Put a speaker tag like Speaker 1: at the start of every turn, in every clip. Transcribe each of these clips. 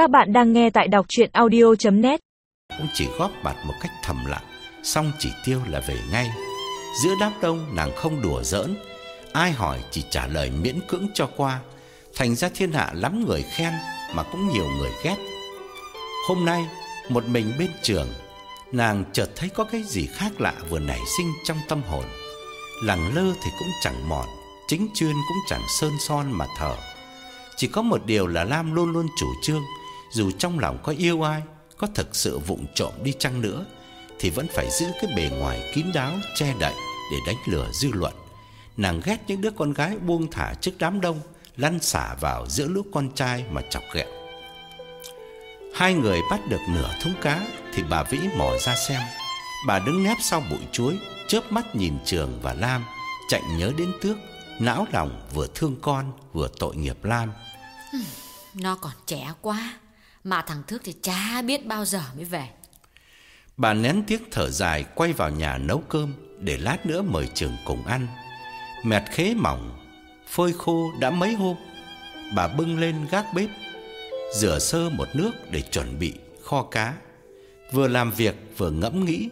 Speaker 1: Các bạn đang nghe tại đọc chuyện audio.net
Speaker 2: Cũng chỉ góp mặt một cách thầm lặng Xong chỉ tiêu là về ngay. Giữa đám đông, nàng không đùa giỡn. Ai hỏi chỉ trả lời miễn cưỡng cho qua. Thành ra thiên hạ lắm người khen, Mà cũng nhiều người ghét. Hôm nay, Một mình bên trường, Nàng chợt thấy có cái gì khác lạ vừa nảy sinh trong tâm hồn. Lẳng lơ thì cũng chẳng mòn, Chính chuyên cũng chẳng sơn son mà thở. Chỉ có một điều là Lam luôn luôn chủ trương dù trong lòng có yêu ai, Có thực sự vụng trộm đi chăng nữa, Thì vẫn phải giữ cái bề ngoài kín đáo, Che đậy để đánh lừa dư luận. Nàng ghét những đứa con gái buông thả trước đám đông, Lăn xả vào giữa lũ con trai mà chọc ghẹo. Hai người bắt được nửa thúng cá Thì bà Vĩ mò ra xem. Bà đứng nép sau bụi chuối, Chớp mắt nhìn Trường và Lam, Chạy nhớ đến Tước, Não lòng vừa thương con vừa tội nghiệp Lam.
Speaker 3: Nó còn trẻ quá. Mà thằng Thước thì chả biết bao giờ mới về.
Speaker 2: Bà nén tiếc thở dài Quay vào nhà nấu cơm Để lát nữa mời Trường cùng ăn. Mẹt khế mỏng, Phơi khô đã mấy hôm. Bà bưng lên gác bếp, Rửa sơ một nước để chuẩn bị kho cá. Vừa làm việc vừa ngẫm nghĩ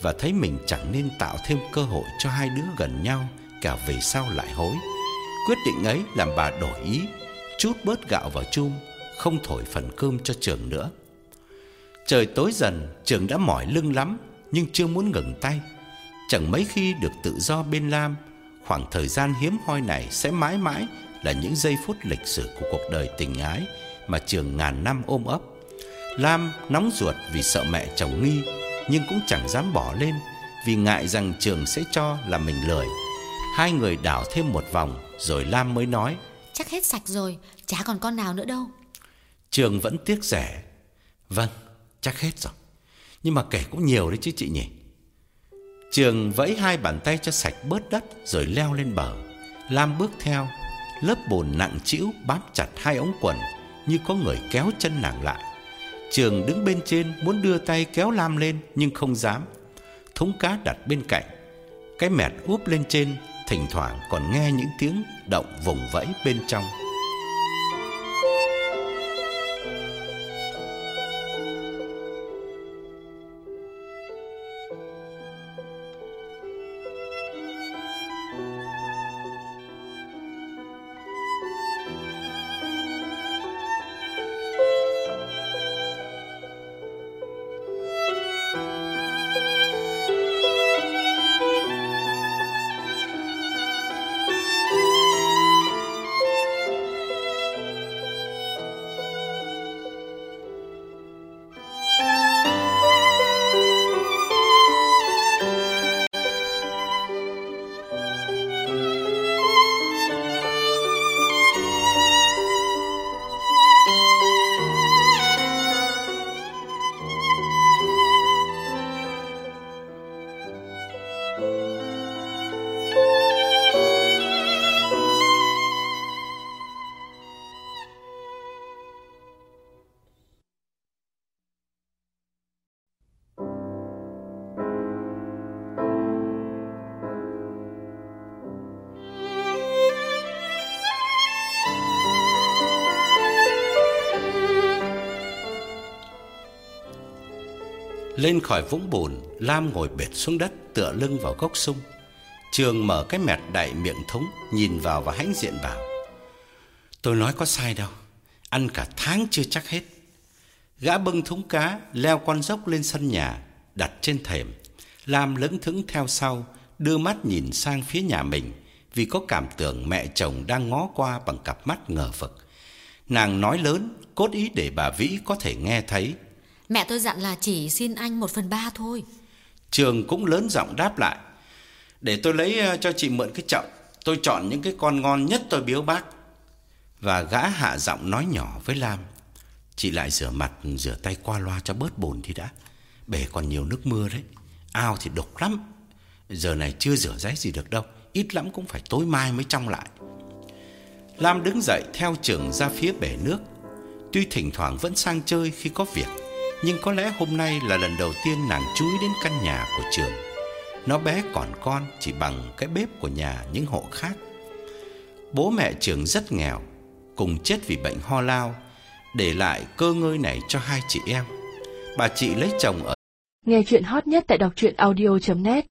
Speaker 2: Và thấy mình chẳng nên tạo thêm cơ hội cho hai đứa gần nhau Cả về sau lại hối. Quyết định ấy làm bà đổi ý, Chút bớt gạo vào chum không thổi phần cơm cho trường nữa. Trời tối dần, Trường đã mỏi lưng lắm, Nhưng chưa muốn ngừng tay. Chẳng mấy khi được tự do bên Lam, Khoảng thời gian hiếm hoi này Sẽ mãi mãi là những giây phút lịch sử Của cuộc đời tình ái Mà trường ngàn năm ôm ấp. Lam nóng ruột vì sợ mẹ chồng nghi, Nhưng cũng chẳng dám bỏ lên Vì ngại rằng trường sẽ cho là mình lười. Hai người đảo thêm một vòng, Rồi Lam mới nói,
Speaker 3: Chắc hết sạch rồi, Chả còn con nào nữa đâu.
Speaker 2: Trường vẫn tiếc rẻ. Vâng chắc hết rồi. Nhưng mà kể cũng nhiều đấy chứ chị nhỉ. Trường vẫy hai bàn tay cho sạch bớt đất Rồi leo lên bờ. Lam bước theo. Lớp bùn nặng trĩu bám chặt hai ống quần Như có người kéo chân nàng lại. Trường đứng bên trên Muốn đưa tay kéo Lam lên Nhưng không dám. Thúng cá đặt bên cạnh. Cái mẹt úp lên trên, Thỉnh thoảng còn nghe những tiếng động vùng vẫy bên trong. Lên khỏi vũng bùn, Lam ngồi bệt xuống đất Tựa lưng vào gốc sung Trường mở cái mẹt đại miệng thúng Nhìn vào và hãnh diện bảo, Tôi nói có sai đâu, Ăn cả tháng chưa chắc hết. Gã bưng thúng cá, Leo con dốc lên sân nhà, Đặt trên thềm. Lam lững thững theo sau, Đưa mắt nhìn sang phía nhà mình, Vì có cảm tưởng mẹ chồng đang ngó qua Bằng cặp mắt ngờ vực. Nàng nói lớn, Cốt ý để bà Vĩ có thể nghe thấy.
Speaker 3: Mẹ tôi dặn là chỉ xin anh một phần ba thôi.
Speaker 2: Trường cũng lớn giọng đáp lại, Để tôi lấy ờ, cho chị mượn cái chậu. Tôi chọn những cái con ngon nhất tôi biếu bác. Và gã hạ giọng nói nhỏ với Lam, Chị lại rửa mặt, rửa tay qua loa cho bớt bồn thì đã. Bể còn nhiều nước mưa đấy. Ao thì đục lắm. Giờ này chưa rửa ráy gì được đâu. Ít lắm cũng phải tối mai mới trong lại. Lam đứng dậy theo trường ra phía bể nước. Tuy thỉnh thoảng vẫn sang chơi khi có việc nhưng có lẽ hôm nay là lần đầu tiên nàng chú ý đến căn nhà của trường. Nó bé còn con, chỉ bằng cái bếp của nhà những hộ khác. Bố mẹ trường rất nghèo, Cùng chết vì bệnh ho lao, để lại cơ ngơi này cho hai chị em. Bà chị lấy chồng ở
Speaker 4: Nghe chuyện hot nhất tại đọc truyện audio.net